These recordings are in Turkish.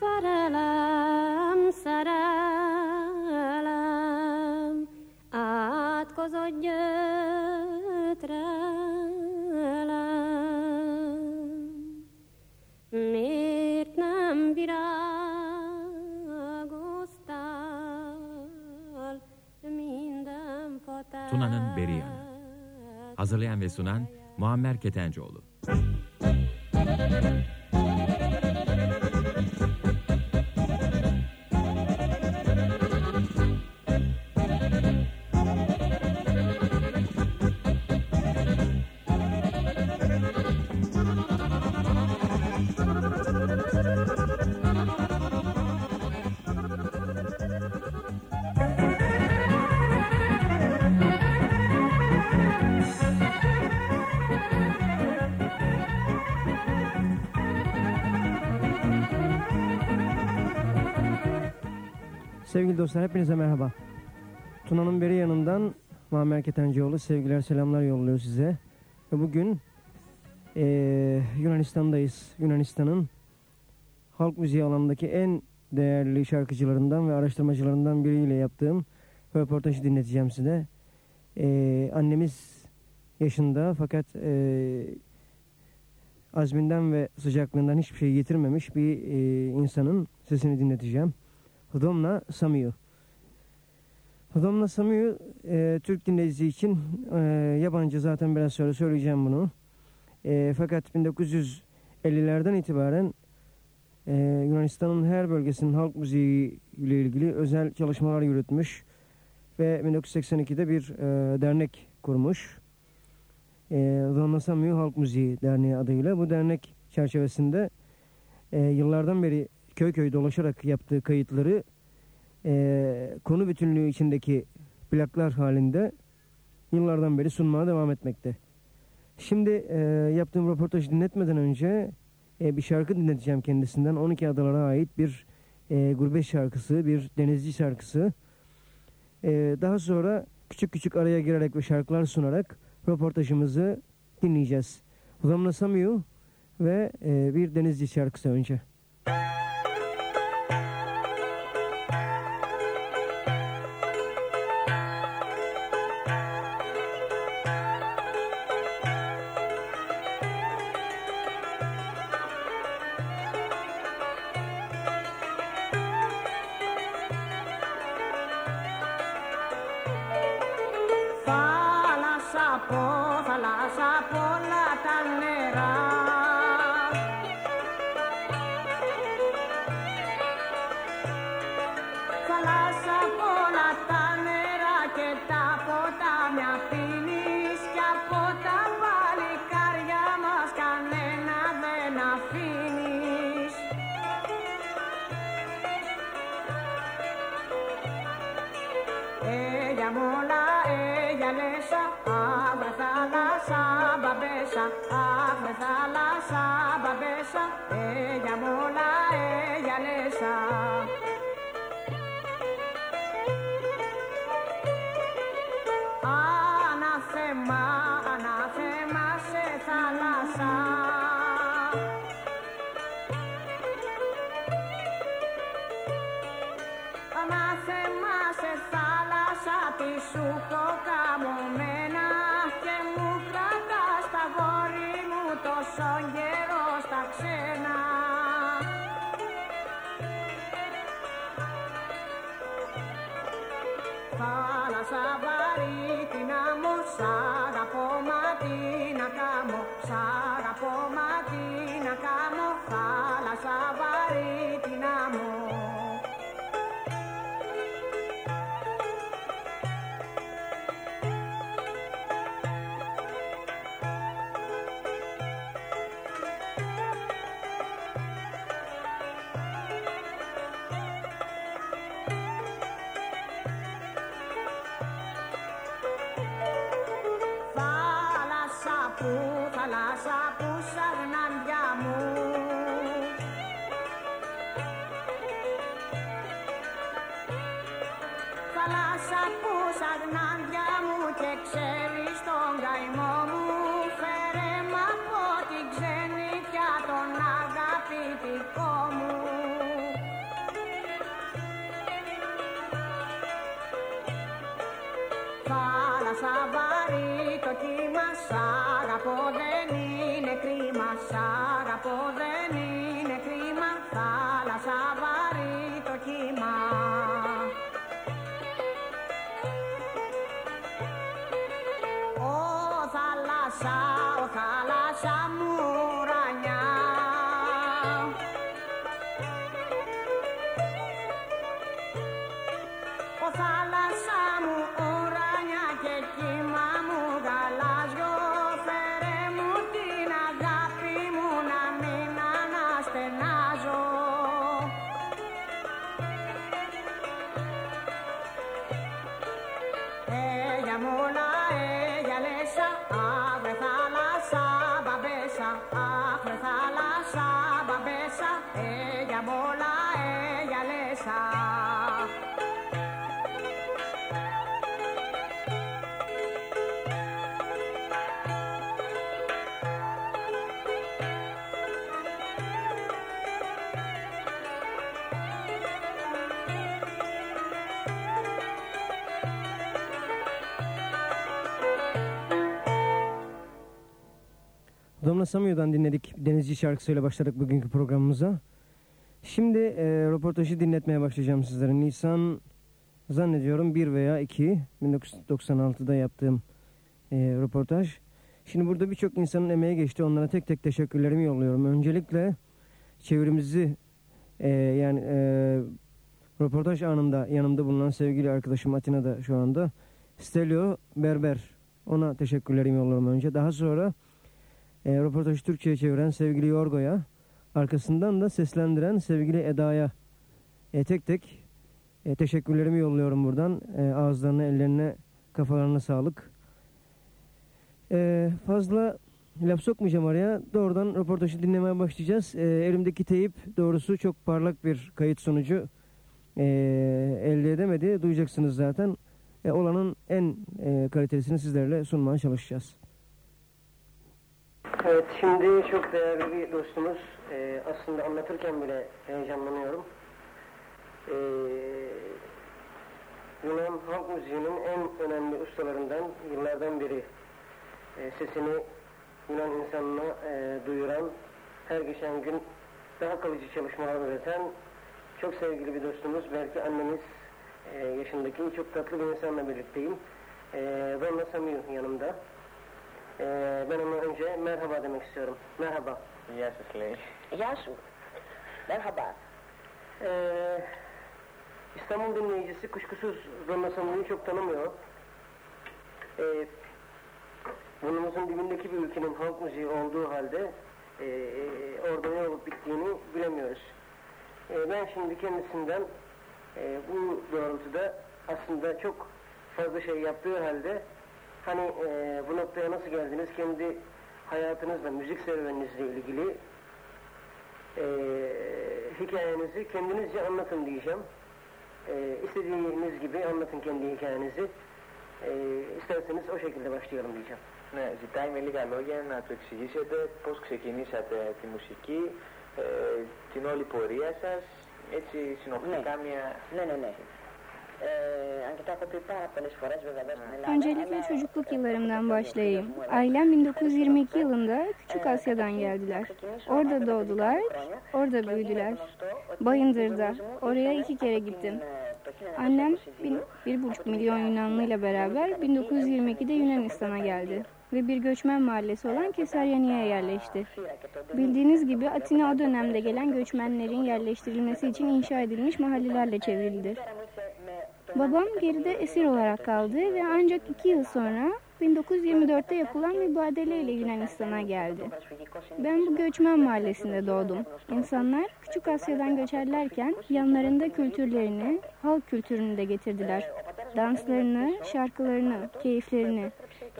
Szerelem, szerelem, átkozott gyötrelem. Miért nem virágoztál minden fatál? Tuna'nın Beri Yanı. Hazırlayan ve sunan Muammer Ketencoğlu. Sevgili dostlar hepinize merhaba. Tuna'nın beri yanından Muammer Ketencoğlu sevgiler selamlar yolluyor size. Ve bugün eee, Yunanistan'dayız. Yunanistan'ın halk müziği alanındaki en değerli şarkıcılarından ve araştırmacılarından biriyle yaptığım röportajı dinleteceğim size. Eee, annemiz yaşında fakat eee, azminden ve sıcaklığından hiçbir şey getirmemiş bir eee, insanın sesini dinleteceğim. Hıdomla Samiyu. Hıdomla Samiyu e, Türk dinleyicisi için e, yabancı zaten biraz sonra söyleyeceğim bunu. E, fakat 1950'lerden itibaren e, Yunanistan'ın her bölgesinin halk müziği ile ilgili özel çalışmalar yürütmüş ve 1982'de bir e, dernek kurmuş. E, Hıdomla Samiyu Halk Müziği Derneği adıyla bu dernek çerçevesinde e, yıllardan beri köy köy dolaşarak yaptığı kayıtları e, konu bütünlüğü içindeki plaklar halinde yıllardan beri sunmaya devam etmekte. Şimdi e, yaptığım röportajı dinletmeden önce e, bir şarkı dinleteceğim kendisinden. 12 adalara ait bir e, gurbet şarkısı, bir denizci şarkısı. E, daha sonra küçük küçük araya girerek ve şarkılar sunarak röportajımızı dinleyeceğiz. Uzamlasamıyor ve e, bir denizci şarkısı önce. Müzik casa babesa, ella mola, ella lesa. Anasema, anasema, se salasa. Ανάσεμα σε θάλασσα τη σου Σ' αγαπώ μα τι να κάμω Θάλασσα βαρύ την άμμο. Θάλασσα που, θάλασσα που σαγνάντια μου. Θάλασσα που σαγνάντια μου και ξέρεις τον καημό μου Domla Samio'dan dinledik. Denizci şarkısıyla başladık bugünkü programımıza. Şimdi e, röportajı dinletmeye başlayacağım sizlere. Nisan zannediyorum 1 veya 2 1996'da yaptığım e, röportaj. Şimdi burada birçok insanın emeği geçti. Onlara tek tek teşekkürlerimi yolluyorum. Öncelikle çevremizi e, yani e, röportaj anında yanımda bulunan sevgili arkadaşım Atina da şu anda. Stelio Berber. Ona teşekkürlerimi yolluyorum önce. Daha sonra e, röportajı Türkçe'ye çeviren sevgili Yorgo'ya, arkasından da seslendiren sevgili Eda'ya e, tek tek e, teşekkürlerimi yolluyorum buradan. E, ağızlarına, ellerine, kafalarına sağlık. E, fazla laf sokmayacağım araya. Doğrudan röportajı dinlemeye başlayacağız. E, elimdeki teyip doğrusu çok parlak bir kayıt sonucu e, elde edemedi. Duyacaksınız zaten. E, olanın en e, kalitelisini sizlerle sunmaya çalışacağız. Evet, şimdi çok değerli bir dostumuz. Ee, aslında anlatırken bile heyecanlanıyorum. Ee, Yunan halk müziğinin en önemli ustalarından yıllardan beri e, sesini Yunan insanına e, duyuran, her geçen gün daha kalıcı çalışmalar üreten çok sevgili bir dostumuz. Belki annemiz e, yaşındaki çok tatlı bir insanla birlikteyim. E, Donna Samir yanımda. Ee, ben ona önce merhaba demek istiyorum. Merhaba. Yaş Üsley. Yaş Merhaba. Ee, İstanbul dinleyicisi kuşkusuz Ramazanlı'yı çok tanımıyor. Ee, burnumuzun dibindeki bir ülkenin halk müziği olduğu halde e, e orada ne olup bittiğini bilemiyoruz. E, ben şimdi kendisinden e, bu doğrultuda aslında çok fazla şey yaptığı halde hani e, bu noktaya nasıl geldiniz kendi hayatınızla, müzik serüveninizle ilgili e, hikayenizi kendinizce anlatın diyeceğim. E, istediğiniz gibi anlatın kendi hikayenizi. E, isterseniz o şekilde başlayalım diyeceğim. Ναι, ζητάει με λίγα λόγια να του εξηγήσετε πώς ξεκινήσατε τη μουσική, ε, την όλη πορεία σας, έτσι συνοπτικά μια... Ναι, ναι, ναι. Öncelikle çocukluk yıllarımdan başlayayım. Ailem 1922 yılında Küçük Asya'dan geldiler. Orada doğdular, orada büyüdüler. Bayındır'da. Oraya iki kere gittim. Annem bin, bir buçuk milyon Yunanlı ile beraber 1922'de Yunanistan'a geldi ve bir göçmen mahallesi olan Kesaryani'ye yerleşti. Bildiğiniz gibi Atina o dönemde gelen göçmenlerin yerleştirilmesi için inşa edilmiş mahallelerle çevrildi. Babam geride esir olarak kaldı ve ancak iki yıl sonra 1924'te yapılan mübadeleyle Yunanistan'a geldi. Ben bu göçmen mahallesinde doğdum. İnsanlar Küçük Asya'dan göçerlerken yanlarında kültürlerini, halk kültürünü de getirdiler. Danslarını, şarkılarını, keyiflerini.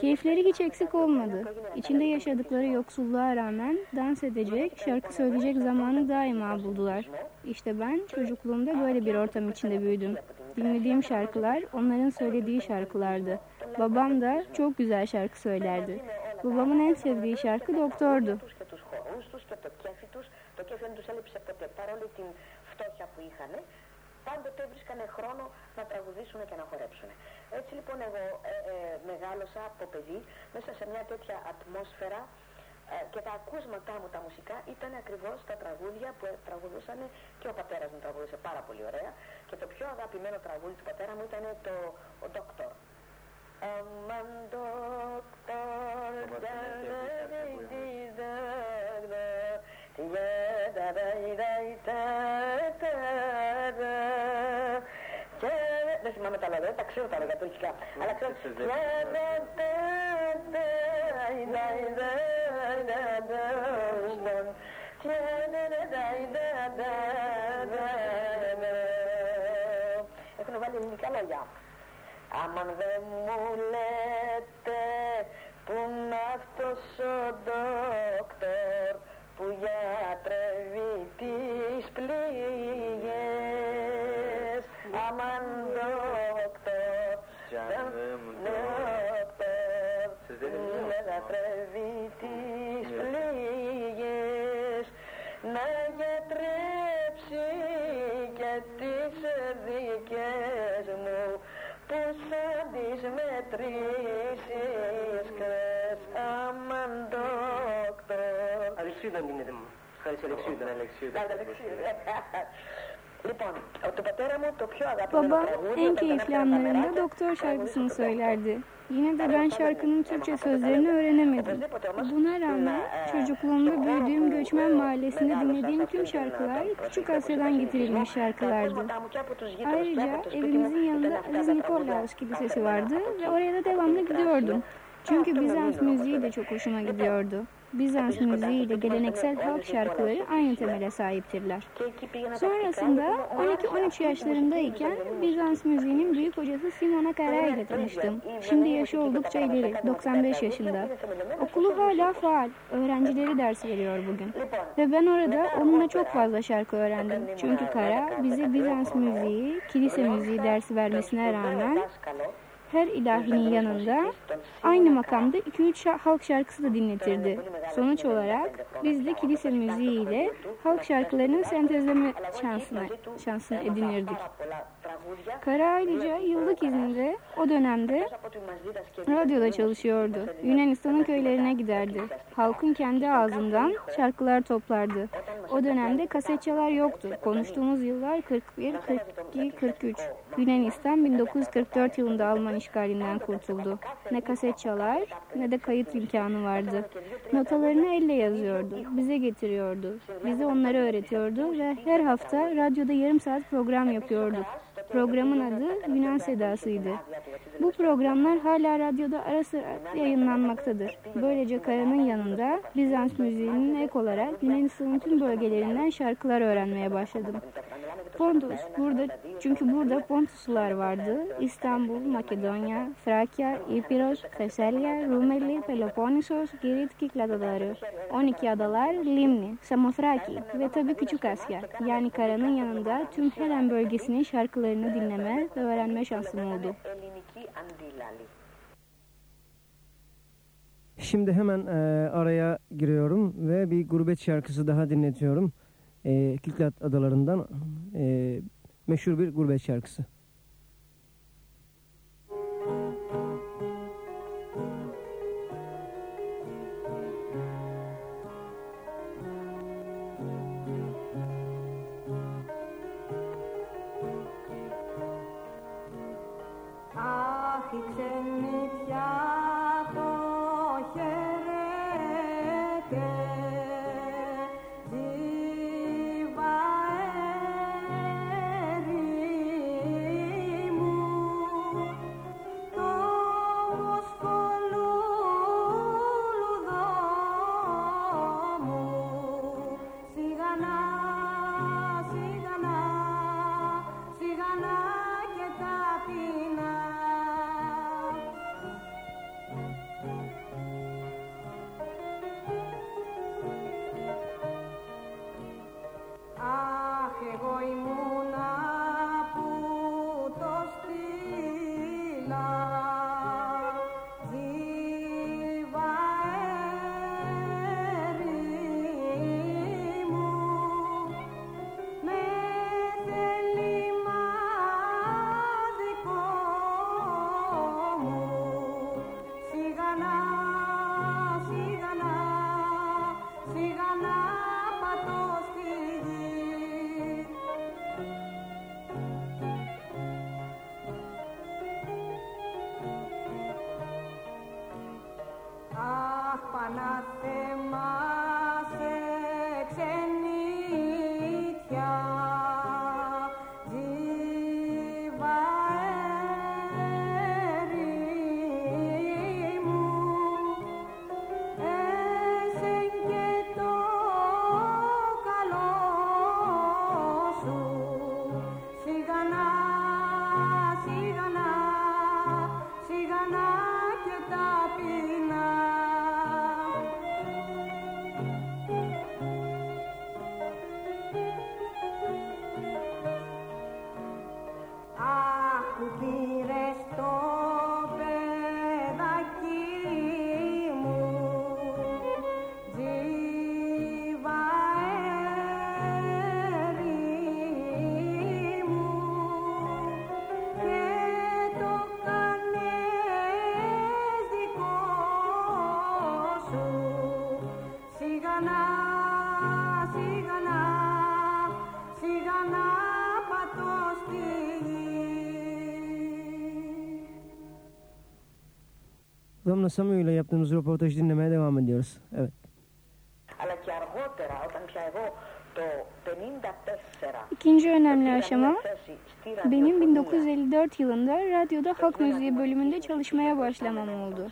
Keyifleri hiç eksik olmadı. İçinde yaşadıkları yoksulluğa rağmen dans edecek, şarkı söyleyecek zamanı daima buldular. İşte ben çocukluğumda böyle bir ortam içinde büyüdüm. Dinlediğim şarkılar onların söylediği şarkılardı. Babam da çok güzel şarkı söylerdi. Babamın en sevdiği şarkı doktordu. τους και τους χορούς τους και το κέφι τους. Το κέφι δεν τους έλειψε ποτέ παρόλη την φτώχεια που είχαν. πάντοτε βρίσκανε χρόνο να τραγουδήσουν και να χορέψουν. Έτσι λοιπόν εγώ ε, ε, μεγάλωσα από παιδί μέσα σε μια τέτοια ατμόσφαιρα ε, και τα ακούσματά μου τα μουσικά ήταν ακριβώς τα τραγούδια που τραγουδούσαν και ο πατέρας μου τραγουδούσε πάρα πολύ ωραία και το πιο αγαπημένο τραγούδι του πατέρα μου ήταν το ο Doctor. Αμαν Doctor, δεν θυμάμαι τα λόγια, τα ξέρω τα λόγια τουρκικά. Αλλά ξέρω... Έχουν βάλει ελληνικά λόγια. Άμαν δεν μου λέτε που είναι αυτός ο ντόκτορ που γιατρεύει τις πληγές. Aman doktor, canım doktor, ne τις πληγές, να γιατρέψει και τις δικές μου, που σαν τις μετρήσεις κρες, αμάν δόκτωρ. Αλεξίδα μείνετε μου. Χάρης Αλεξίδα. Αλεξίδα. Αλεξίδα. Λοιπόν, το πατέρα μου το πιο αγαπημένο Baba τραγούδι en όταν keyifli ήταν anlarında kameradı, doktor şarkısını τραγουδούσε söylerdi. Yine de ben şarkının Türkçe sözlerini öğrenemedim. Buna rağmen çocukluğumda büyüdüğüm göçmen mahallesinde dinlediğim tüm şarkılar Küçük Asya'dan getirilmiş şarkılardı. Ayrıca evimizin yanında Aziz Nikolaos Kilisesi vardı ve oraya da devamlı gidiyordum. Çünkü Bizans müziği de çok hoşuma gidiyordu. Bizans müziği ile geleneksel halk şarkıları aynı temele sahiptirler. Sonrasında 12-13 yaşlarındayken Bizans müziğinin büyük hocası Simona Kara ile tanıştım. Şimdi yaşı oldukça ileri, 95 yaşında. Okulu hala faal, öğrencileri ders veriyor bugün. Ve ben orada onunla çok fazla şarkı öğrendim. Çünkü Kara bize Bizans müziği, kilise müziği dersi vermesine rağmen her ilahinin yanında aynı makamda 2-3 halk şarkısı da dinletirdi. Sonuç olarak biz de kilise müziği halk şarkılarını sentezleme şansını, şansını edinirdik. Kara ayrıca yıllık izinde o dönemde radyoda çalışıyordu. Yunanistan'ın köylerine giderdi. Halkın kendi ağzından şarkılar toplardı. O dönemde kasetçalar yoktu. Konuştuğumuz yıllar 41, 42, 43. Yunanistan 1944 yılında Alman işgalinden kurtuldu. Ne kaset çalar ne de kayıt imkanı vardı. Notalarını elle yazıyordu. Bize getiriyordu. Bize onları öğretiyordu ve her hafta radyoda yarım saat program yapıyorduk. Programın adı Yunan Sedası'ydı. Bu programlar hala radyoda ara sıra yayınlanmaktadır. Böylece Kara'nın yanında Bizans müziğinin ek olarak Yunanistan'ın tüm bölgelerinden şarkılar öğrenmeye başladım. Pontus, burada çünkü burada Pontuslular vardı. İstanbul, Makedonya, Trakya, İpiros, Thessalya, Rumeli, Peloponnesos, Girit Kikladaları, 12 adalar, Limni, Samothraki ve tabii Küçük Asya. Yani Kara'nın yanında tüm Helen bölgesinin şarkılarını dinleme ve öğrenme şansım oldu. Şimdi hemen e, araya giriyorum ve bir gurbet şarkısı daha dinletiyorum. E, Kiklat Adaları'ndan e, meşhur bir gurbet şarkısı. Hanım'la Samu ile yaptığımız röportajı dinlemeye devam ediyoruz. Evet. İkinci önemli aşama benim 1954 yılında radyoda halk müziği bölümünde çalışmaya başlamam oldu.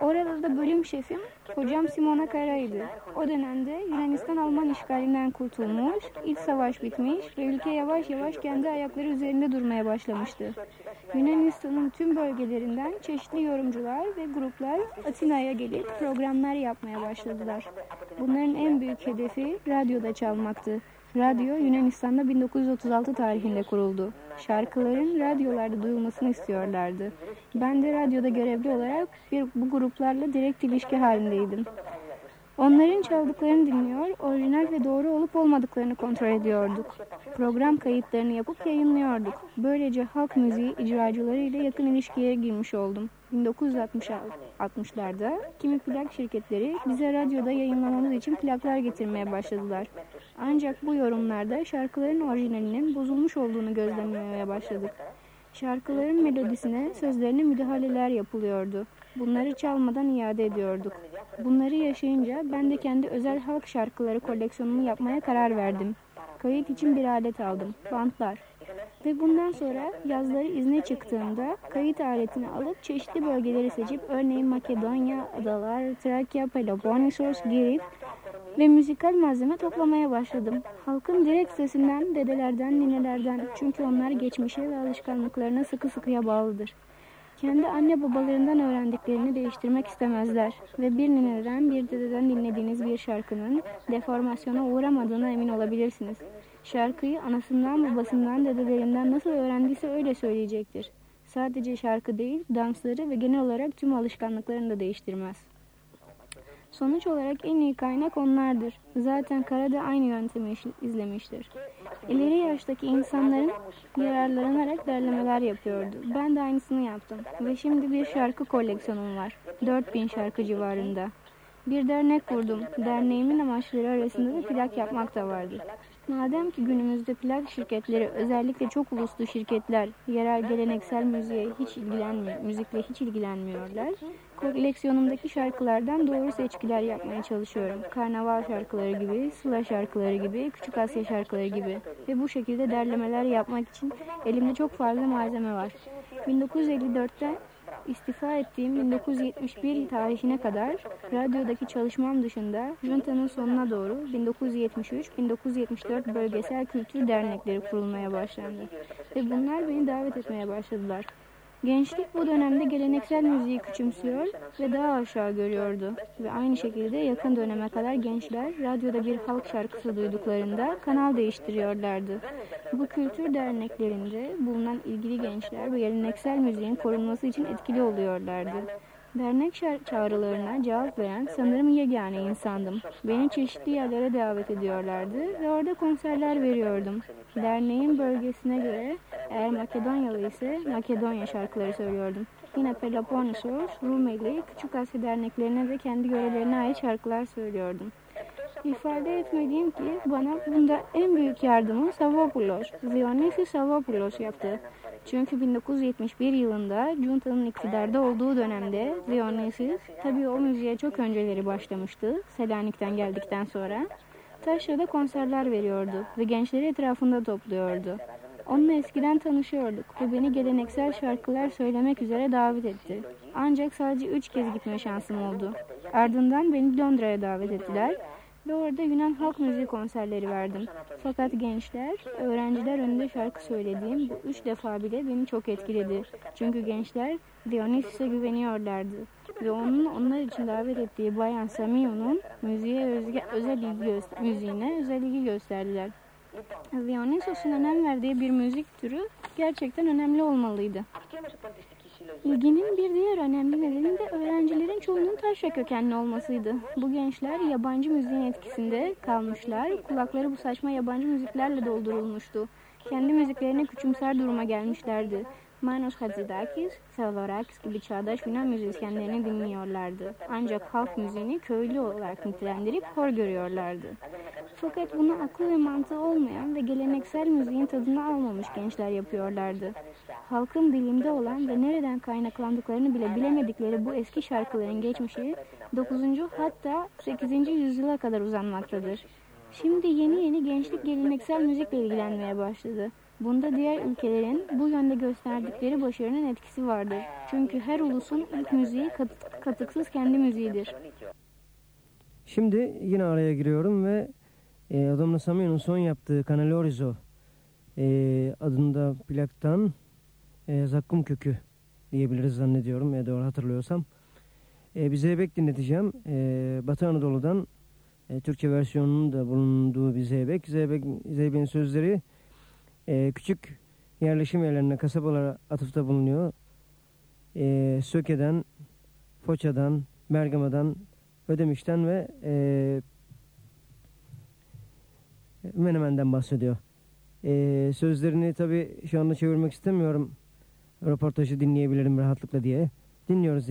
Orada da bölüm şefim hocam Simona Kara'ydı. O dönemde Yunanistan-Alman işgalinden kurtulmuş, iç savaş bitmiş ve ülke yavaş yavaş kendi ayakları üzerinde durmaya başlamıştı. Yunanistan'ın tüm bölgelerinden çeşitli yorumcular ve gruplar Atina'ya gelip programlar yapmaya başladılar. Bunların en büyük hedefi radyoda çalmaktı. Radyo Yunanistan'da 1936 tarihinde kuruldu. Şarkıların radyolarda duyulmasını istiyorlardı. Ben de radyoda görevli olarak bir, bu gruplarla direkt ilişki halindeydim. Onların çaldıklarını dinliyor, orijinal ve doğru olup olmadıklarını kontrol ediyorduk. Program kayıtlarını yapıp yayınlıyorduk. Böylece halk müziği icracıları yakın ilişkiye girmiş oldum. 1960'larda kimi plak şirketleri bize radyoda yayınlamamız için plaklar getirmeye başladılar. Ancak bu yorumlarda şarkıların orijinalinin bozulmuş olduğunu gözlemlemeye başladık. Şarkıların melodisine, sözlerine müdahaleler yapılıyordu. Bunları çalmadan iade ediyorduk. Bunları yaşayınca ben de kendi özel halk şarkıları koleksiyonumu yapmaya karar verdim. Kayıt için bir alet aldım. Bantlar. Ve bundan sonra yazları izne çıktığımda kayıt aletini alıp çeşitli bölgeleri seçip örneğin Makedonya, Adalar, Trakya, Peloponnesos, Girit ve müzikal malzeme toplamaya başladım. Halkın direkt sesinden, dedelerden, ninelerden çünkü onlar geçmişe ve alışkanlıklarına sıkı sıkıya bağlıdır. Kendi anne babalarından öğrendiklerini değiştirmek istemezler ve bir nineden bir dededen dinlediğiniz bir şarkının deformasyona uğramadığına emin olabilirsiniz. Şarkıyı anasından, babasından, dedelerinden nasıl öğrendiyse öyle söyleyecektir. Sadece şarkı değil, dansları ve genel olarak tüm alışkanlıklarını da değiştirmez. Sonuç olarak en iyi kaynak onlardır. Zaten Kara da aynı yöntemi izlemiştir. İleri yaştaki insanların yararlanarak derlemeler yapıyordu. Ben de aynısını yaptım. Ve şimdi bir şarkı koleksiyonum var. 4000 şarkı civarında. Bir dernek kurdum. Derneğimin amaçları arasında da plak yapmak da vardı. Madem ki günümüzde plak şirketleri özellikle çok uluslu şirketler yerel geleneksel müziğe hiç ilgilenmiyor, müzikle hiç ilgilenmiyorlar. Koleksiyonumdaki şarkılardan doğru seçkiler yapmaya çalışıyorum. Karnaval şarkıları gibi, Sıla şarkıları gibi, Küçük Asya şarkıları gibi. Ve bu şekilde derlemeler yapmak için elimde çok fazla malzeme var. 1954'te İstifa ettiğim 1971 tarihine kadar radyodaki çalışmam dışında Junta'nın sonuna doğru 1973-1974 bölgesel kültür dernekleri kurulmaya başlandı. Ve bunlar beni davet etmeye başladılar. Gençlik bu dönemde geleneksel müziği küçümsüyor ve daha aşağı görüyordu. Ve aynı şekilde yakın döneme kadar gençler radyoda bir halk şarkısı duyduklarında kanal değiştiriyorlardı. Bu kültür derneklerinde bulunan ilgili gençler ve geleneksel müziğin korunması için etkili oluyorlardı. Dernek çağrılarına cevap veren sanırım yegane insandım. Beni çeşitli yerlere davet ediyorlardı ve orada konserler veriyordum. Derneğin bölgesine göre eğer Makedonyalı ise Makedonya şarkıları söylüyordum. Yine Peloponnesos, Rumeli, Küçük Asya derneklerine ve kendi yörelerine ait şarkılar söylüyordum. İfade etmeliyim ki bana bunda en büyük yardımı Savopoulos, Dionysi Savopoulos yaptı. Çünkü 1971 yılında Junta'nın iktidarda olduğu dönemde Dionysus tabii o müziğe çok önceleri başlamıştı Selanik'ten geldikten sonra. Taşra'da konserler veriyordu ve gençleri etrafında topluyordu. Onunla eskiden tanışıyorduk ve beni geleneksel şarkılar söylemek üzere davet etti. Ancak sadece üç kez gitme şansım oldu. Ardından beni Londra'ya davet ettiler ve orada Yunan halk müziği konserleri verdim. Fakat gençler, öğrenciler önünde şarkı söylediğim bu üç defa bile beni çok etkiledi. Çünkü gençler Dionysos'a güveniyorlardı. Ve onun onlar için davet ettiği Bayan Samion'un müziğe özge, özel ilgi müziğine özel ilgi gösterdiler. Dionysos'un önem verdiği bir müzik türü gerçekten önemli olmalıydı. İlginin bir diğer önemli nedeni de öğrencilerin çoğunun taşra kökenli olmasıydı. Bu gençler yabancı müziğin etkisinde kalmışlar, kulakları bu saçma yabancı müziklerle doldurulmuştu. Kendi müziklerine küçümser duruma gelmişlerdi. Manos Hatzidakis, Salvarakis gibi çağdaş Yunan müzisyenlerini dinliyorlardı. Ancak halk müziğini köylü olarak nitelendirip hor görüyorlardı. Fakat bunu aklı ve mantığı olmayan ve geleneksel müziğin tadını almamış gençler yapıyorlardı. Halkın dilinde olan ve nereden kaynaklandıklarını bile bilemedikleri bu eski şarkıların geçmişi 9. hatta 8. yüzyıla kadar uzanmaktadır. Şimdi yeni yeni gençlik geleneksel müzikle ilgilenmeye başladı. Bunda diğer ülkelerin bu yönde gösterdikleri başarının etkisi vardır. Çünkü her ulusun ilk müziği kat, katıksız kendi müziğidir. Şimdi yine araya giriyorum ve e, Adamla Samyon'un son yaptığı Canalorizo e, adında plaktan e, zakkum kökü diyebiliriz zannediyorum ya doğru hatırlıyorsam. E, bir zeybek dinleteceğim. E, Batı Anadolu'dan e, Türkçe versiyonunun da bulunduğu bir zeybek. Zeybek sözleri e, küçük yerleşim yerlerine, kasabalara atıfta bulunuyor. E, Söke'den, Foça'dan, Bergama'dan, Ödemiş'ten ve e, Menemen'den bahsediyor. E, sözlerini tabi şu anda çevirmek istemiyorum. Röportajı dinleyebilirim rahatlıkla diye. Dinliyoruz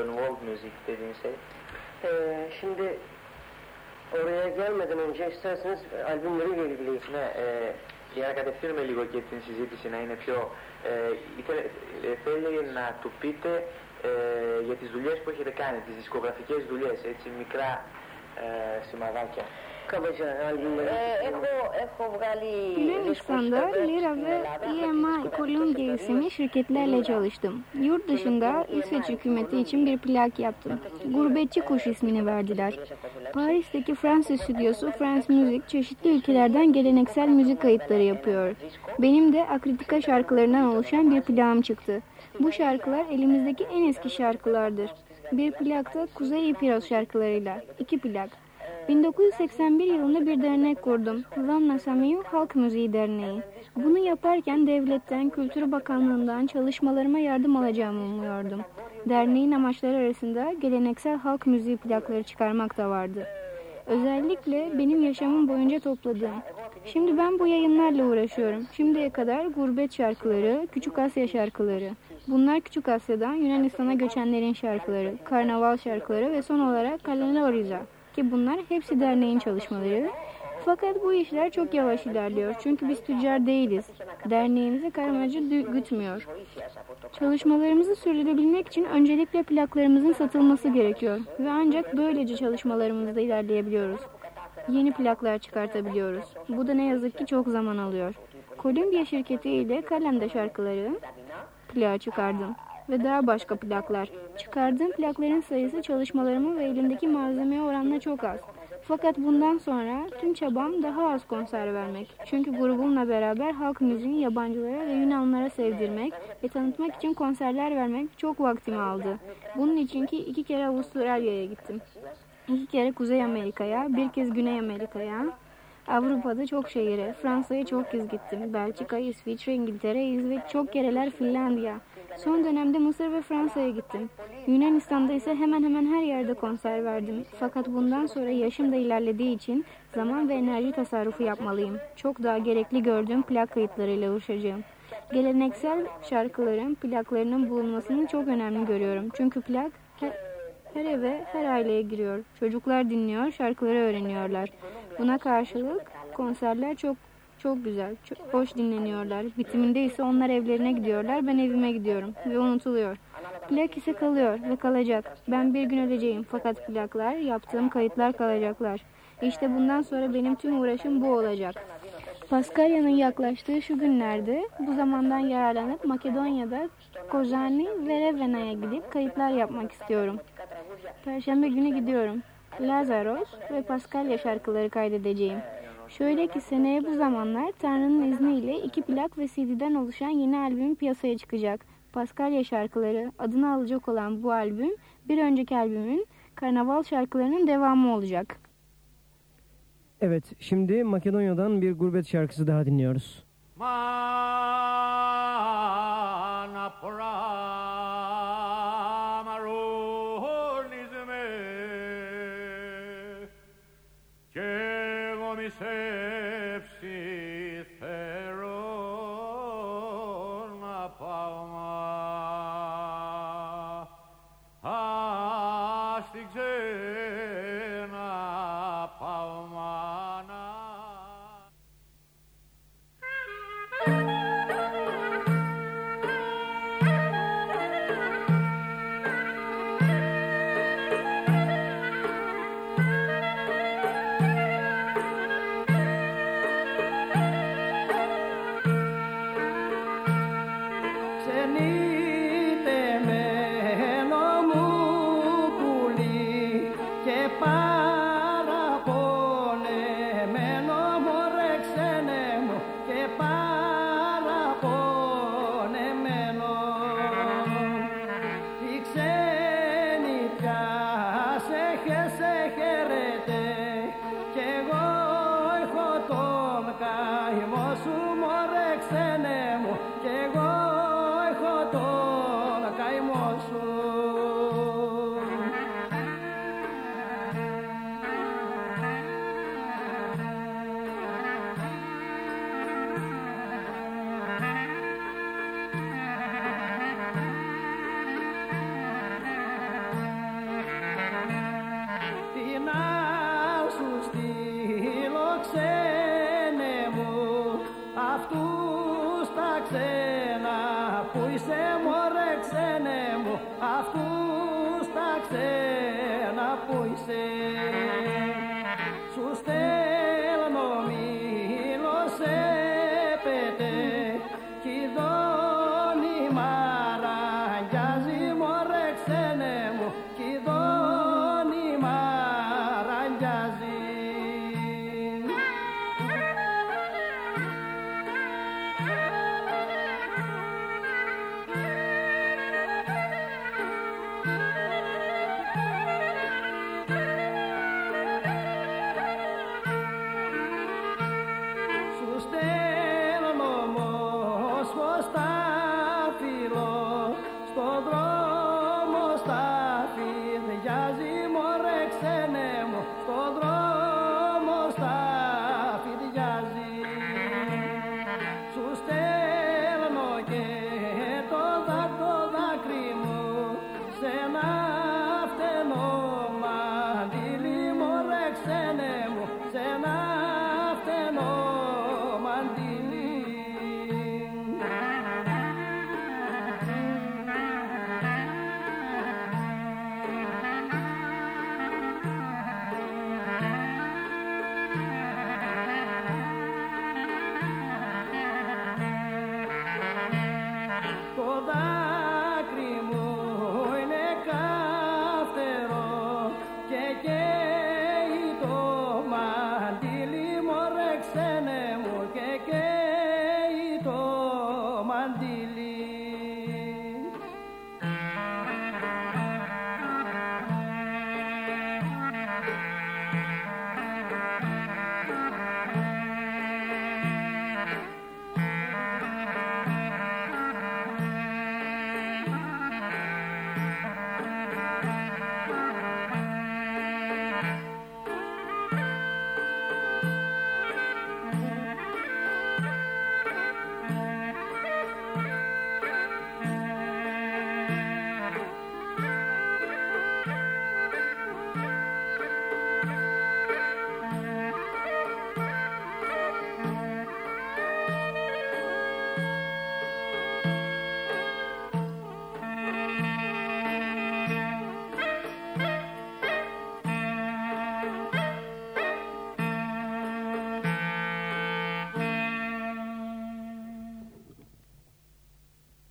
zeybeğimizi. isterseniz albümleriyle ilgili. Ναι, ε, για να κατευθύνουμε λίγο και την συζήτηση να είναι πιο... Ε, ήθελε, ε, θέλει να του πείτε ε, για τις δουλειές που έχετε κάνει, τις δισκογραφικές δουλειές, έτσι μικρά ε, σημαδάκια. Yunanistan'da Lira ve EMI Columbia isimli şirketlerle çalıştım. Yurt dışında İsveç hükümeti için bir plak yaptım. Gurbetçi Kuş ismini verdiler. Paris'teki Fransız stüdyosu France Music çeşitli ülkelerden geleneksel müzik kayıtları yapıyor. Benim de akritika şarkılarından oluşan bir plağım çıktı. Bu şarkılar elimizdeki en eski şarkılardır. Bir plakta Kuzey İpiros şarkılarıyla, iki plak. 1981 yılında bir dernek kurdum. Vanna Samiyu Halk Müziği Derneği. Bunu yaparken devletten, Kültür Bakanlığı'ndan çalışmalarıma yardım alacağımı umuyordum. Derneğin amaçları arasında geleneksel halk müziği plakları çıkarmak da vardı. Özellikle benim yaşamım boyunca topladığım. Şimdi ben bu yayınlarla uğraşıyorum. Şimdiye kadar gurbet şarkıları, Küçük Asya şarkıları. Bunlar Küçük Asya'dan Yunanistan'a göçenlerin şarkıları, karnaval şarkıları ve son olarak Kalenoriza ki bunlar hepsi derneğin çalışmaları. Fakat bu işler çok yavaş ilerliyor. Çünkü biz tüccar değiliz. Derneğimizi kar amacı gütmüyor. Çalışmalarımızı sürdürebilmek için öncelikle plaklarımızın satılması gerekiyor. Ve ancak böylece çalışmalarımızda ilerleyebiliyoruz. Yeni plaklar çıkartabiliyoruz. Bu da ne yazık ki çok zaman alıyor. Columbia şirketi ile kalemde şarkıları plağı çıkardım ve daha başka plaklar. Çıkardığım plakların sayısı çalışmalarımı ve elimdeki malzemeye oranla çok az. Fakat bundan sonra tüm çabam daha az konser vermek. Çünkü grubumla beraber halk müziğini yabancılara ve Yunanlara sevdirmek ve tanıtmak için konserler vermek çok vaktimi aldı. Bunun için ki iki kere Avustralya'ya gittim. İki kere Kuzey Amerika'ya, bir kez Güney Amerika'ya, Avrupa'da çok şehire, Fransa'ya çok kez gittim. Belçika, İsviçre, İngiltere, İzveç, çok kereler Finlandiya. Son dönemde Mısır ve Fransa'ya gittim. Yunanistan'da ise hemen hemen her yerde konser verdim. Fakat bundan sonra yaşım da ilerlediği için zaman ve enerji tasarrufu yapmalıyım. Çok daha gerekli gördüğüm plak kayıtlarıyla uğraşacağım. Geleneksel şarkıların plaklarının bulunmasını çok önemli görüyorum. Çünkü plak her, her eve, her aileye giriyor. Çocuklar dinliyor, şarkıları öğreniyorlar. Buna karşılık konserler çok çok güzel, çok hoş dinleniyorlar. Bitiminde ise onlar evlerine gidiyorlar, ben evime gidiyorum ve unutuluyor. Plak ise kalıyor ve kalacak. Ben bir gün öleceğim fakat plaklar, yaptığım kayıtlar kalacaklar. İşte bundan sonra benim tüm uğraşım bu olacak. Paskalya'nın yaklaştığı şu günlerde bu zamandan yararlanıp Makedonya'da Kozani ve Revena'ya gidip kayıtlar yapmak istiyorum. Perşembe günü gidiyorum. Lazaros ve Paskalya şarkıları kaydedeceğim. Şöyle ki seneye bu zamanlar Tanrı'nın izniyle iki plak ve CD'den oluşan yeni albüm piyasaya çıkacak. Paskalya şarkıları adını alacak olan bu albüm bir önceki albümün karnaval şarkılarının devamı olacak. Evet şimdi Makedonya'dan bir gurbet şarkısı daha dinliyoruz. περισσεύσει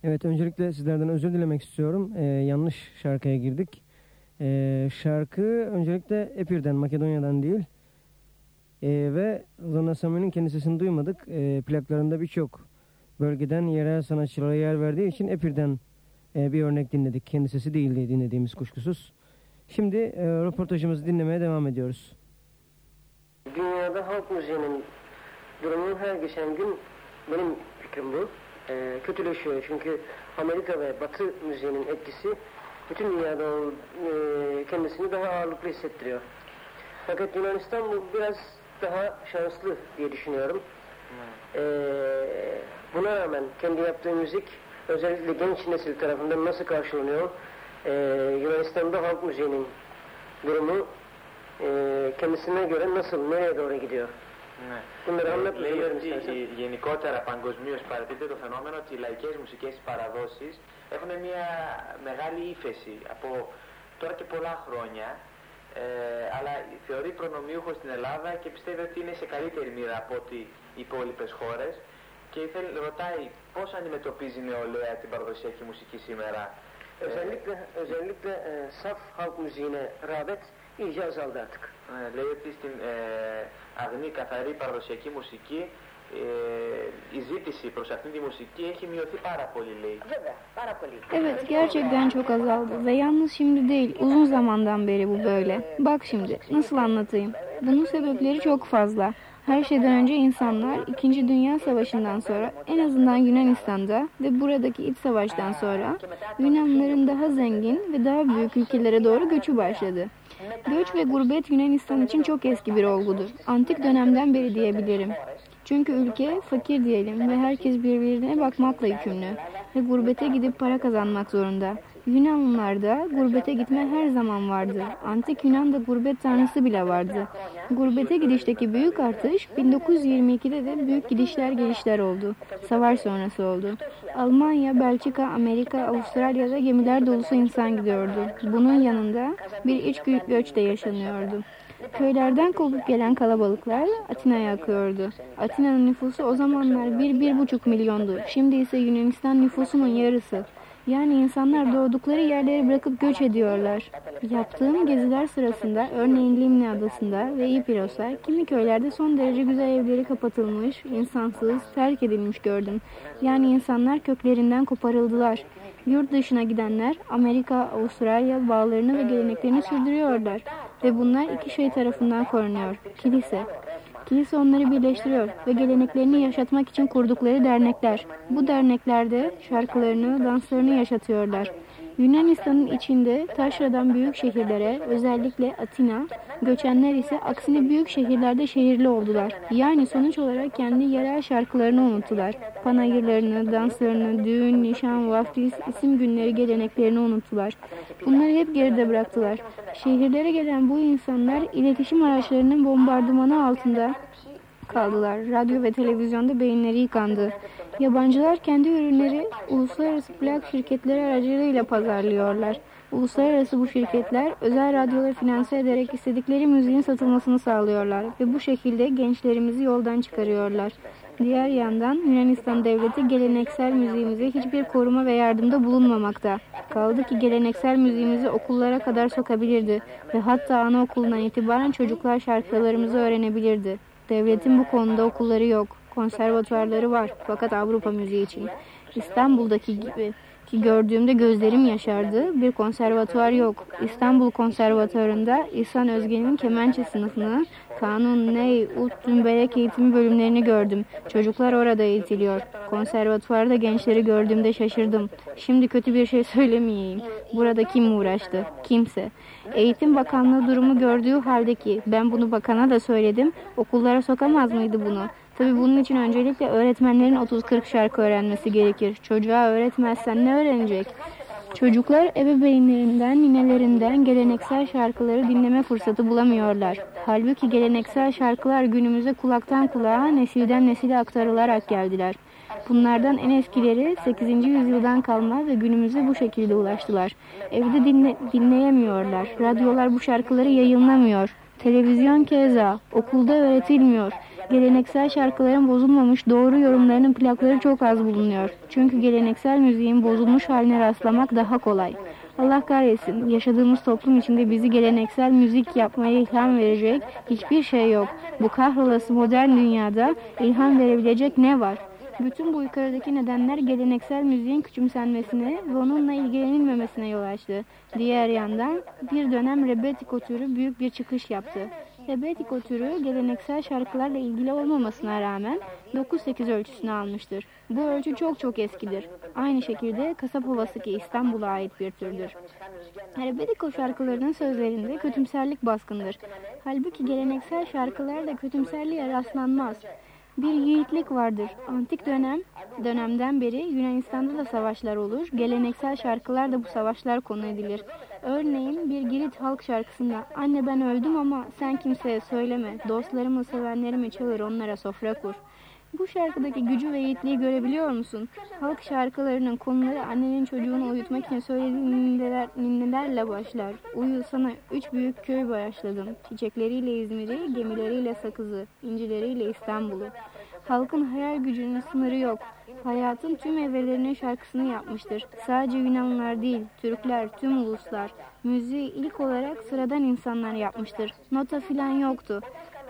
Evet öncelikle sizlerden özür dilemek istiyorum. Ee, yanlış şarkıya girdik. Ee, şarkı öncelikle Epir'den, Makedonya'dan değil. Ee, ve Zona Sami'nin kendi sesini duymadık. Ee, plaklarında birçok bölgeden yerel sanatçılara yer verdiği için Epir'den e, bir örnek dinledik. Kendi sesi değildi dinlediğimiz kuşkusuz. Şimdi e, röportajımızı dinlemeye devam ediyoruz. Dünyada halk müziğinin durumu her geçen gün benim fikrim bu. E, kötüleşiyor çünkü Amerika ve Batı müziğinin etkisi bütün dünyada o, e, kendisini daha ağırlıklı hissettiriyor. Fakat Yunanistan bu biraz daha şanslı diye düşünüyorum. E, buna rağmen kendi yaptığı müzik özellikle genç nesil tarafından nasıl karşılanıyor? E, Yunanistan'da halk müziğinin durumu e, kendisine göre nasıl, nereye doğru gidiyor? Ναι. Bunları Ε, anlatmayı λέει biliyorum ότι istersen. η- γενικότερα παγκοσμίως παρατηρείται το φαινόμενο ότι οι λαϊκές μουσικές παραδόσεις έχουν μια μεγάλη ύφεση από τώρα και πολλά χρόνια ε, αλλά θεωρεί προνομιούχο στην Ελλάδα και πιστεύει ότι είναι σε καλύτερη μοίρα από ότι οι υπόλοιπες χώρες και θέλει, ρωτάει πώς αντιμετωπίζει η νεολαία την παραδοσιακή μουσική σήμερα. Ε, Özellikle, özellikle e, saf halk müziğine rağbet iyice azaldı artık. ε, λέει ότι στην ε, αγνή καθαρή παραδοσιακή μουσική ε, η ζήτηση προς αυτή τη μουσική έχει μειωθεί πάρα πολύ λέει. Βέβαια, πάρα πολύ. Evet gerçekten çok azaldı ve yalnız şimdi değil uzun zamandan beri bu böyle. Bak şimdi nasıl anlatayım. Bunun sebepleri çok fazla. Her şeyden önce insanlar 2. Dünya Savaşı'ndan sonra en azından Yunanistan'da ve buradaki iç savaştan sonra Yunanlıların daha zengin ve daha büyük ülkelere doğru göçü başladı. Göç ve gurbet Yunanistan için çok eski bir olgudur. Antik dönemden beri diyebilirim. Çünkü ülke fakir diyelim ve herkes birbirine bakmakla yükümlü ve gurbete gidip para kazanmak zorunda. Yunanlılarda gurbete gitme her zaman vardı. Antik Yunan'da gurbet tanrısı bile vardı. Gurbete gidişteki büyük artış 1922'de de büyük gidişler gelişler oldu. Savaş sonrası oldu. Almanya, Belçika, Amerika, Avustralya'da gemiler dolusu insan gidiyordu. Bunun yanında bir iç gö- göç de yaşanıyordu. Köylerden kopup gelen kalabalıklar Atina'ya akıyordu. Atina'nın nüfusu o zamanlar 1-1,5 milyondu. Şimdi ise Yunanistan nüfusunun yarısı. Yani insanlar doğdukları yerleri bırakıp göç ediyorlar. Yaptığım geziler sırasında örneğin Limni Adası'nda ve İpiros'a kimi köylerde son derece güzel evleri kapatılmış, insansız, terk edilmiş gördüm. Yani insanlar köklerinden koparıldılar. Yurt dışına gidenler Amerika, Avustralya bağlarını ve geleneklerini sürdürüyorlar. Ve bunlar iki şey tarafından korunuyor. Kilise. Kilise onları birleştiriyor ve geleneklerini yaşatmak için kurdukları dernekler. Bu derneklerde şarkılarını, danslarını yaşatıyorlar. Yunanistan'ın içinde taşradan büyük şehirlere, özellikle Atina, göçenler ise aksine büyük şehirlerde şehirli oldular. Yani sonuç olarak kendi yerel şarkılarını unuttular. Panayırlarını, danslarını, düğün, nişan, vaftiz, isim günleri, geleneklerini unuttular. Bunları hep geride bıraktılar. Şehirlere gelen bu insanlar iletişim araçlarının bombardımanı altında kaldılar. Radyo ve televizyonda beyinleri yıkandı. Yabancılar kendi ürünleri uluslararası plak şirketleri aracılığıyla pazarlıyorlar. Uluslararası bu şirketler özel radyoları finanse ederek istedikleri müziğin satılmasını sağlıyorlar ve bu şekilde gençlerimizi yoldan çıkarıyorlar. Diğer yandan Yunanistan devleti geleneksel müziğimize hiçbir koruma ve yardımda bulunmamakta. Kaldı ki geleneksel müziğimizi okullara kadar sokabilirdi ve hatta anaokulundan itibaren çocuklar şarkılarımızı öğrenebilirdi. Devletin bu konuda okulları yok. Konservatuarları var fakat Avrupa müziği için. İstanbul'daki gibi ki gördüğümde gözlerim yaşardı. Bir konservatuar yok. İstanbul Konservatuarı'nda İhsan Özge'nin kemençe sınıfını, kanun, ney, ut, dümbelek eğitimi bölümlerini gördüm. Çocuklar orada eğitiliyor. Konservatuvarda gençleri gördüğümde şaşırdım. Şimdi kötü bir şey söylemeyeyim. Burada kim uğraştı? Kimse. Eğitim Bakanlığı durumu gördüğü halde ki ben bunu bakana da söyledim. Okullara sokamaz mıydı bunu? Tabii bunun için öncelikle öğretmenlerin 30-40 şarkı öğrenmesi gerekir. Çocuğa öğretmezsen ne öğrenecek? Çocuklar ebeveynlerinden, ninelerinden geleneksel şarkıları dinleme fırsatı bulamıyorlar. Halbuki geleneksel şarkılar günümüze kulaktan kulağa, nesilden nesile aktarılarak geldiler. Bunlardan en eskileri 8. yüzyıldan kalma ve günümüze bu şekilde ulaştılar. Evde dinle, dinleyemiyorlar. Radyolar bu şarkıları yayınlamıyor. Televizyon keza, okulda öğretilmiyor. Geleneksel şarkıların bozulmamış doğru yorumlarının plakları çok az bulunuyor. Çünkü geleneksel müziğin bozulmuş haline rastlamak daha kolay. Allah kahretsin, yaşadığımız toplum içinde bizi geleneksel müzik yapmaya ilham verecek hiçbir şey yok. Bu kahrolası modern dünyada ilham verebilecek ne var? Bütün bu yukarıdaki nedenler geleneksel müziğin küçümsenmesine ve onunla ilgilenilmemesine yol açtı. Diğer yandan bir dönem rebetiko türü büyük bir çıkış yaptı. Rebetiko türü geleneksel şarkılarla ilgili olmamasına rağmen 9-8 ölçüsünü almıştır. Bu ölçü çok çok eskidir. Aynı şekilde Kasap Ovası İstanbul'a ait bir türdür. Rebetiko şarkılarının sözlerinde kötümserlik baskındır. Halbuki geleneksel şarkılarda kötümserliğe rastlanmaz bir yiğitlik vardır. Antik dönem dönemden beri Yunanistan'da da savaşlar olur. Geleneksel şarkılar da bu savaşlar konu edilir. Örneğin bir Girit halk şarkısında anne ben öldüm ama sen kimseye söyleme. Dostlarımı sevenlerimi çağır onlara sofra kur. Bu şarkıdaki gücü ve yiğitliği görebiliyor musun? Halk şarkılarının konuları annenin çocuğunu uyutmak için söylediği ninneler, ninnelerle başlar. Uyu sana üç büyük köy başladım. Çiçekleriyle İzmir'i, gemileriyle Sakız'ı, incileriyle İstanbul'u. Halkın hayal gücünün sınırı yok. Hayatın tüm evrelerinin şarkısını yapmıştır. Sadece Yunanlılar değil, Türkler, tüm uluslar. Müziği ilk olarak sıradan insanlar yapmıştır. Nota filan yoktu.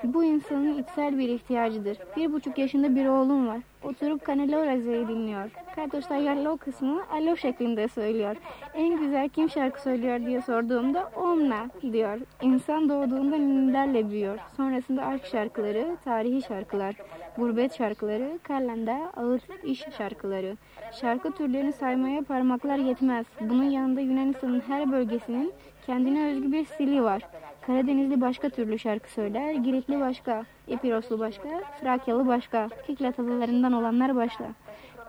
Bu insanın içsel bir ihtiyacıdır. Bir buçuk yaşında bir oğlum var. Oturup Caneloraze'yi dinliyor. Kardeşler Yallo kısmını alo şeklinde söylüyor. En güzel kim şarkı söylüyor diye sorduğumda Omna diyor. İnsan doğduğunda ninnilerle büyüyor. Sonrasında aşk şarkıları, tarihi şarkılar, gurbet şarkıları, karlanda, ağıt iş şarkıları. Şarkı türlerini saymaya parmaklar yetmez. Bunun yanında Yunanistan'ın her bölgesinin kendine özgü bir stili var. Karadenizli başka türlü şarkı söyler, Giritli başka, Epiroslu başka, Frakyalı başka, Kiklat adalarından olanlar başka.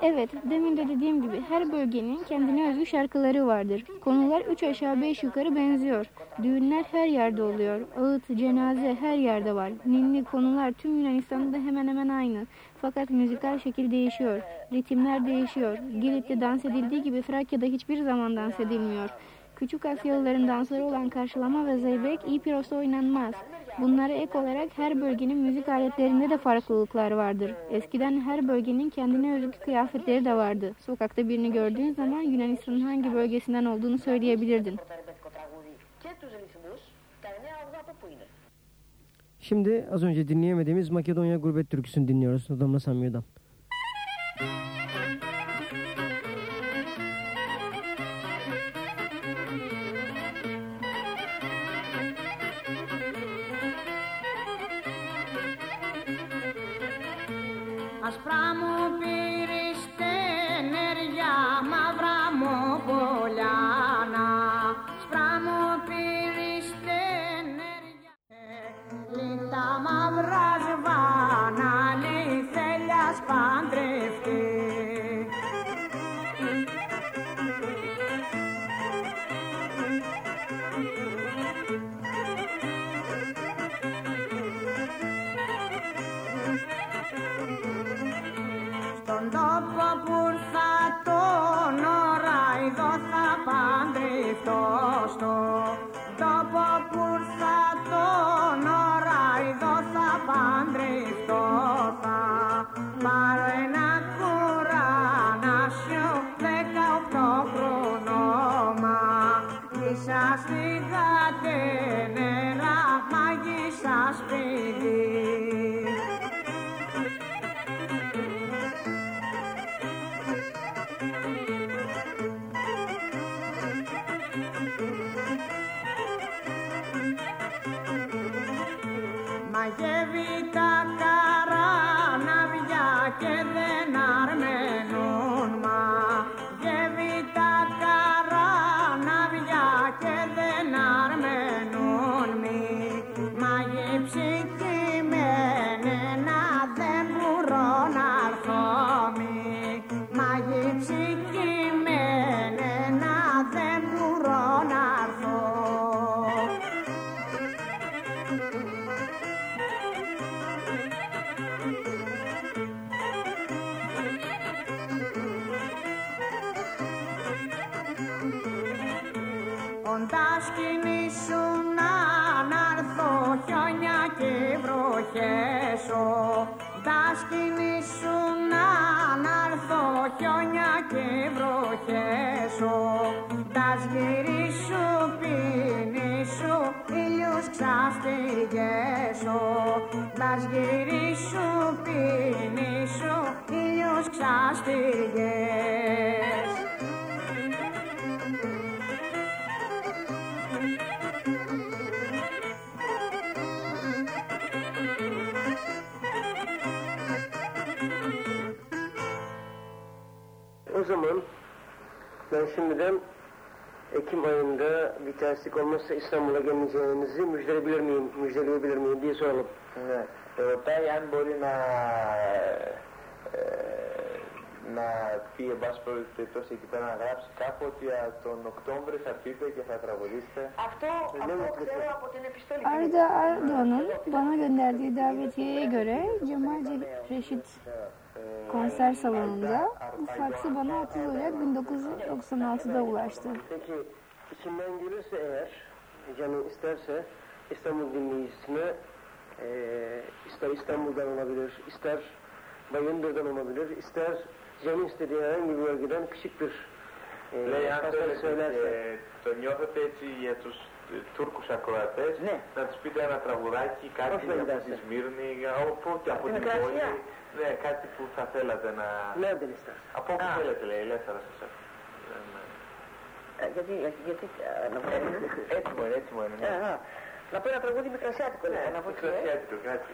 Evet, demin de dediğim gibi her bölgenin kendine özgü şarkıları vardır. Konular üç aşağı beş yukarı benziyor. Düğünler her yerde oluyor. Ağıt, cenaze her yerde var. Ninni konular tüm Yunanistan'da hemen hemen aynı. Fakat müzikal şekil değişiyor. Ritimler değişiyor. Girit'te dans edildiği gibi Frakya'da hiçbir zaman dans edilmiyor. Küçük Asyalıların dansları olan karşılama ve zeybek iyi piros'ta oynanmaz. Bunlara ek olarak her bölgenin müzik aletlerinde de farklılıklar vardır. Eskiden her bölgenin kendine özgü kıyafetleri de vardı. Sokakta birini gördüğün zaman Yunanistan'ın hangi bölgesinden olduğunu söyleyebilirdin. Şimdi az önce dinleyemediğimiz Makedonya Gurbet Türküsü'nü dinliyoruz. Adamla Samyu'dan. σας δίδατε νερά, μαγείσα σπίτι Επίση, εγώ δεν είμαι άνθρωπο γιατί η Ελλάδα έχει δημιουργηθεί με ζωή. Λοιπόν, ρωτάει αν μπορεί να πει: Εν πάση εκεί πέρα να γράψει κάποτε τον Οκτώβριο θα πει και θα τραγουδίσει. Αυτό ξέρω από την επιστολή μου. Αρύτε, Αρύτε, Αρύτε, Νταβίτσιο, Νταβίτσιο, Νταβίτσιο. konser salonunda bu faksı bana 30 Ocak 1996'da ulaştı. Peki içinden gelirse eğer, canı isterse İstanbul dinleyicisine eee ister İstanbul'dan olabilir, ister Bayındır'dan olabilir, ister canı istediği herhangi bir bölgeden küçük bir eee Λέει αν pasaj θέλετε söylerse και το νιώθετε έτσι για τους ε, Τούρκους ακροατές, Ναι. να τους πείτε ένα τραγουδάκι, κάτι Πώς λέγεται από αυτό? τη Σμύρνη, από και από την την πόλη. Ακρασία; Ναι, κάτι που θα θέλατε να... nereden isterse. Από όπου Α. θέλετε λέει, ελεύθερα σας έχω. Δεν, ε, Ε, Γιατί, γιατί, ε, να πω Έτσι μου είναι, έτσι μου είναι. ναι. Ε, α, Να πω ένα τραγούδι μικρασιάτικο, ναι, να πω τι λέει. Μικρασιάτικο, κάτι.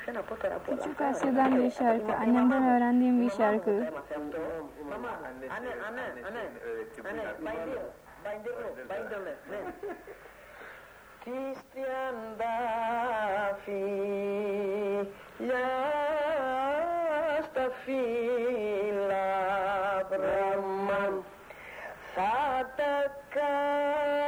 Ποιο να πω τώρα από όλα. Küçük Asya'dan bir şarkı, annemden öğrendiğim bir şarkı. Έμαθε αυτό. Μαμά, Αν α, ναι, α, ναι, Χριστιαν τα φιλιά στα φύλλα βραμμαν θα τα κάνει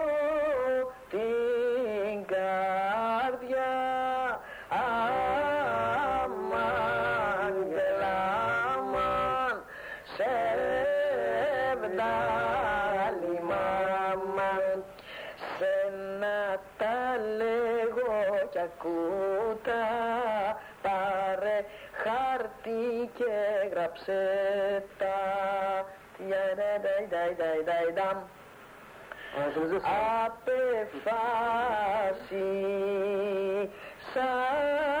Atıfta si sa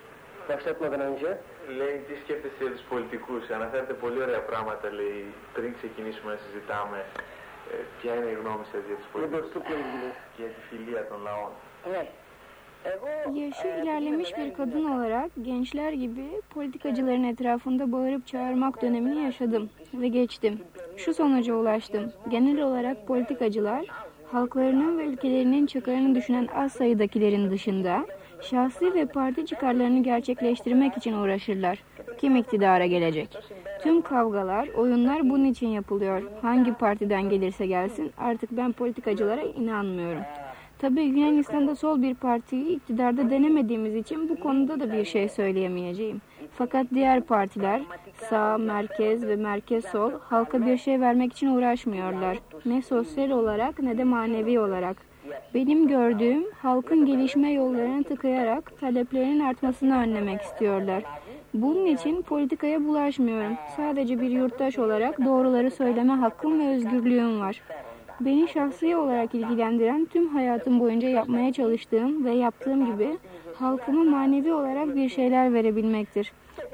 başlatmadan önce. Λέει τι σκέφτεσαι για τους πολιτικούς. Αναφέρετε πολύ ωραία πράγματα λέει πριν ξεκινήσουμε να συζητάμε. Ε, ποια είναι η γνώμη σας για τους Bu πολιτικούς dostlukla ilgili. και για τη φιλία των λαών. ναι. Yaşı ilerlemiş bir kadın olarak gençler gibi politikacıların etrafında bağırıp çağırmak dönemini yaşadım ve geçtim. Şu sonuca ulaştım. Genel olarak politikacılar halklarının ve ülkelerinin çıkarını düşünen az sayıdakilerin dışında şahsi ve parti çıkarlarını gerçekleştirmek için uğraşırlar. Kim iktidara gelecek? Tüm kavgalar, oyunlar bunun için yapılıyor. Hangi partiden gelirse gelsin artık ben politikacılara inanmıyorum. Tabii Yunanistan'da sol bir partiyi iktidarda denemediğimiz için bu konuda da bir şey söyleyemeyeceğim. Fakat diğer partiler sağ, merkez ve merkez sol halka bir şey vermek için uğraşmıyorlar. Ne sosyal olarak ne de manevi olarak. Benim gördüğüm halkın gelişme yollarını tıkayarak taleplerinin artmasını önlemek istiyorlar. Bunun için politikaya bulaşmıyorum. Sadece bir yurttaş olarak doğruları söyleme hakkım ve özgürlüğüm var. Beni şahsi olarak ilgilendiren tüm hayatım boyunca yapmaya çalıştığım ve yaptığım gibi halkıma manevi olarak bir şeyler verebilmektir.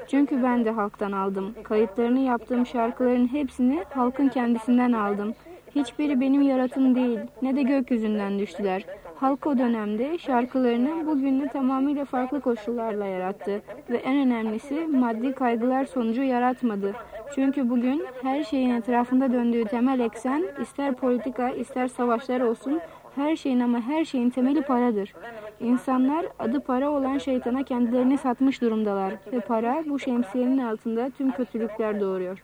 Çünkü ben de halktan aldım. Kayıtlarını yaptığım şarkıların hepsini halkın kendisinden aldım. Hiçbiri benim yaratım değil, ne de gökyüzünden düştüler. Halk o dönemde şarkılarını bugün de tamamıyla farklı koşullarla yarattı. Ve en önemlisi maddi kaygılar sonucu yaratmadı. Çünkü bugün her şeyin etrafında döndüğü temel eksen ister politika ister savaşlar olsun her şeyin ama her şeyin temeli paradır. İnsanlar adı para olan şeytana kendilerini satmış durumdalar ve para bu şemsiyenin altında tüm kötülükler doğuruyor.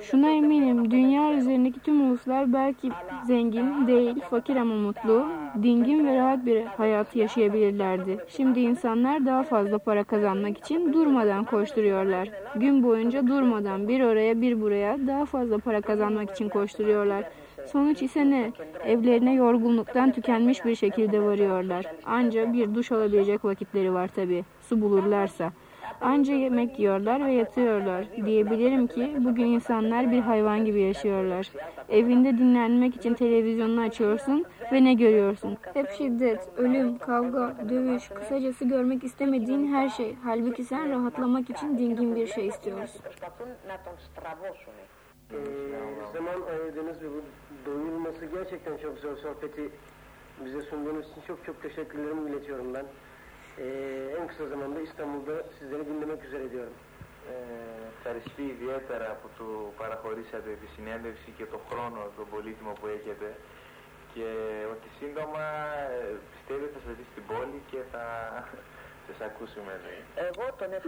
Şuna eminim, dünya üzerindeki tüm uluslar belki zengin değil, fakir ama mutlu, dingin ve rahat bir hayat yaşayabilirlerdi. Şimdi insanlar daha fazla para kazanmak için durmadan koşturuyorlar. Gün boyunca durmadan bir oraya bir buraya daha fazla para kazanmak için koşturuyorlar. Sonuç ise ne? Evlerine yorgunluktan tükenmiş bir şekilde varıyorlar. Anca bir duş alabilecek vakitleri var tabii. Su bulurlarsa. Anca yemek yiyorlar ve yatıyorlar. Diyebilirim ki bugün insanlar bir hayvan gibi yaşıyorlar. Evinde dinlenmek için televizyonunu açıyorsun ve ne görüyorsun? Hep şiddet, ölüm, kavga, dövüş, kısacası görmek istemediğin her şey. Halbuki sen rahatlamak için dingin bir şey istiyorsun. Ee, zaman ayırdığınız ve bu doyulması gerçekten çok zor sohbeti bize sunduğunuz için çok çok teşekkürlerimi iletiyorum ben. Ee, en kısa zamanda İstanbul'da sizleri dinlemek üzere diyorum. Ε, ευχαριστεί ιδιαίτερα που του παραχωρήσατε τη συνέντευξη και το χρόνο τον πολύτιμο που έχετε και ότι σύντομα ε, πιστεύει θα σας δει στην πόλη και θα σας ακούσουμε.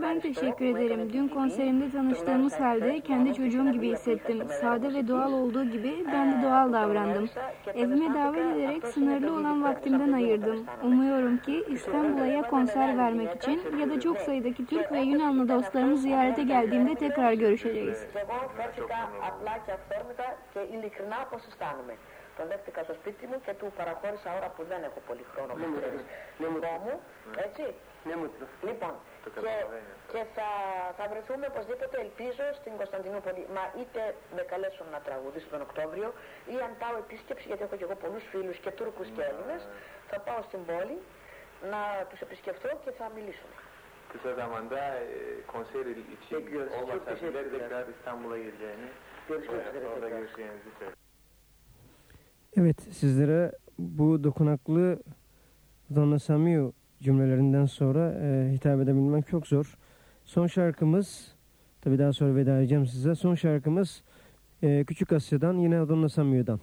Ben teşekkür ederim. Dün konserimde tanıştığımız halde kendi çocuğum gibi hissettim. Sade ve doğal olduğu gibi ben de doğal davrandım. Evime davet ederek sınırlı olan vaktimden ayırdım. Umuyorum ki İstanbul'a ya konser vermek için ya da çok sayıdaki Türk ve Yunanlı dostlarımı ziyarete geldiğimde tekrar görüşeceğiz. Εγώ φέρθηκα απλά και αυθόρμητα και ειλικρινά όπως αισθάνομαι. Τον δέχτηκα στο σπίτι μου και του παραχώρησα ώρα που δεν έχω πολύ χρόνο. Ναι, μου ξέρεις. Ναι, μου μου, έτσι. Ναι, μου Λοιπόν, Το και, καταλαβαίνω αυτό. και θα, θα βρεθούμε οπωσδήποτε, ελπίζω, στην Κωνσταντινούπολη. Μα είτε με καλέσουν να τραγουδήσω τον Οκτώβριο ή αν πάω επίσκεψη, γιατί έχω και εγώ πολλούς φίλους και Τούρκους και Έλληνες, θα πάω στην πόλη να τους επισκεφθώ και θα μιλήσουμε. Kısa zamanda e, konser için Bekliyoruz. Çok olmasa bile teşekkürler. tekrar İstanbul'a geleceğini Görüşmek e, üzere orada tekrar. görüşeceğinizi söylüyorum. Evet sizlere bu dokunaklı Donna Samiu cümlelerinden sonra e, hitap edebilmek çok zor. Son şarkımız tabi daha sonra veda edeceğim size. Son şarkımız e, Küçük Asya'dan yine Donna Samiu'dan.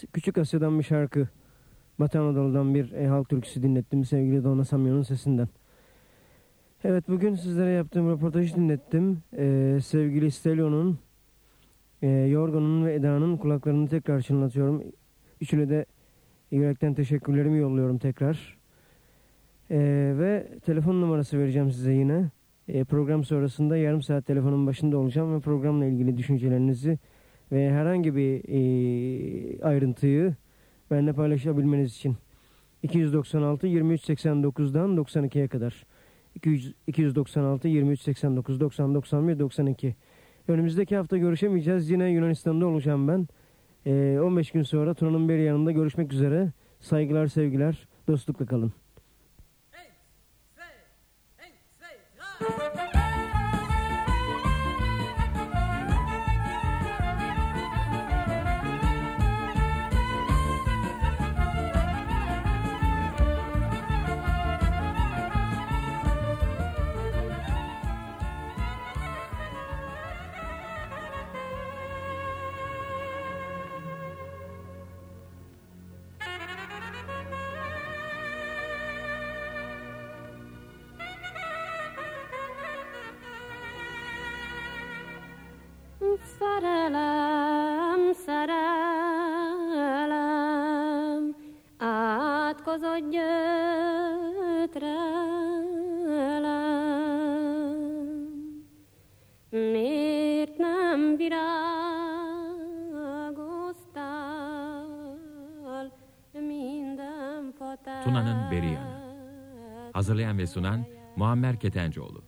Kez Küçük Asya'dan bir şarkı, Batı Anadolu'dan bir e, halk türküsü dinlettim sevgili Dona Samyon'un sesinden. Evet bugün sizlere yaptığım röportajı dinlettim. Ee, sevgili Stelio'nun, e, Yorgo'nun ve Eda'nın kulaklarını tekrar çınlatıyorum. Üçüne de yürekten teşekkürlerimi yolluyorum tekrar. Ee, ve telefon numarası vereceğim size yine. Ee, program sonrasında yarım saat telefonun başında olacağım ve programla ilgili düşüncelerinizi ve herhangi bir e, ayrıntıyı benimle paylaşabilmeniz için 296 2389'dan 92'ye kadar. 200, 296 2389 90 91 92 önümüzdeki hafta görüşemeyeceğiz. Yine Yunanistan'da olacağım ben. E, 15 gün sonra Tuna'nın bir yanında görüşmek üzere. Saygılar sevgiler. Dostlukla kalın Szerelem, szerelem, átkozott gyötrelem. Miért nem virágoztál minden fatál? Tuna'nın Beri Yanı. Hazırlayan ve sunan Muammer Ketencoğlu.